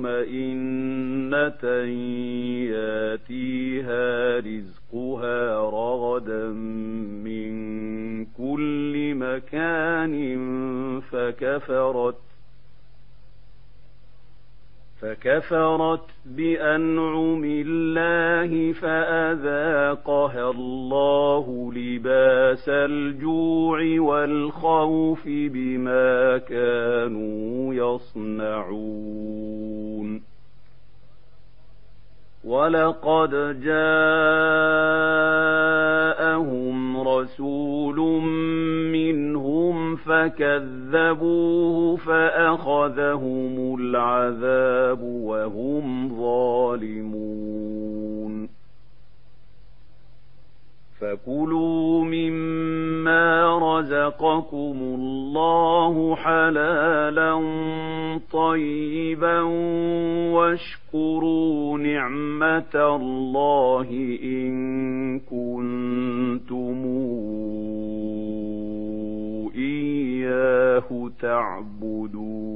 مطمئنة ياتيها رزقها رغدا من كل مكان فكفرت فكفرت بأنعم الله فأذاقها الله لباس الجوع والخوف بما كانوا يصنعون ولقد جاءهم رسول منهم فكذبوه فأخذهم العذاب وهم ظالمون. فكلوا مما رزقكم الله حلالا طيبا واشكروا نعمة الله إن كنتم إياه تعبدون.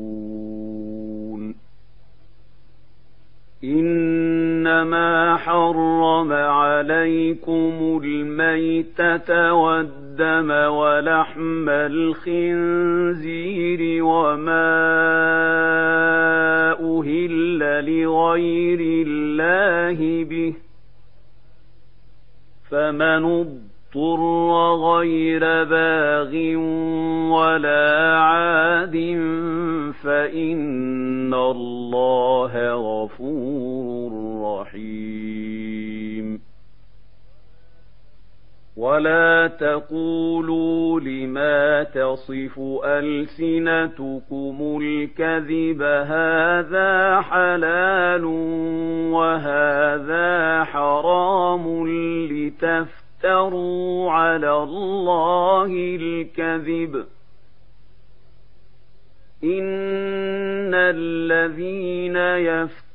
إنما حرم عليكم الميتة والدم ولحم الخنزير وما أهل لغير الله به. فمن اضطر غير باغ ولا عاد فإن الله غفور رحيم. ولا تقولوا لما تصف ألسنتكم الكذب هذا حلال وهذا حرام لتفتروا على الله الكذب ان الذين يفترون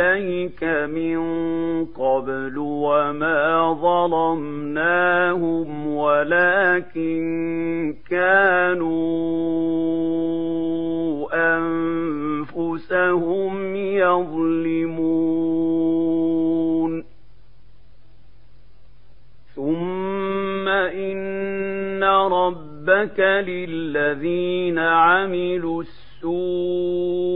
عليك من قبل وما ظلمناهم ولكن كانوا أنفسهم يظلمون. ثم إن ربك للذين عملوا السوء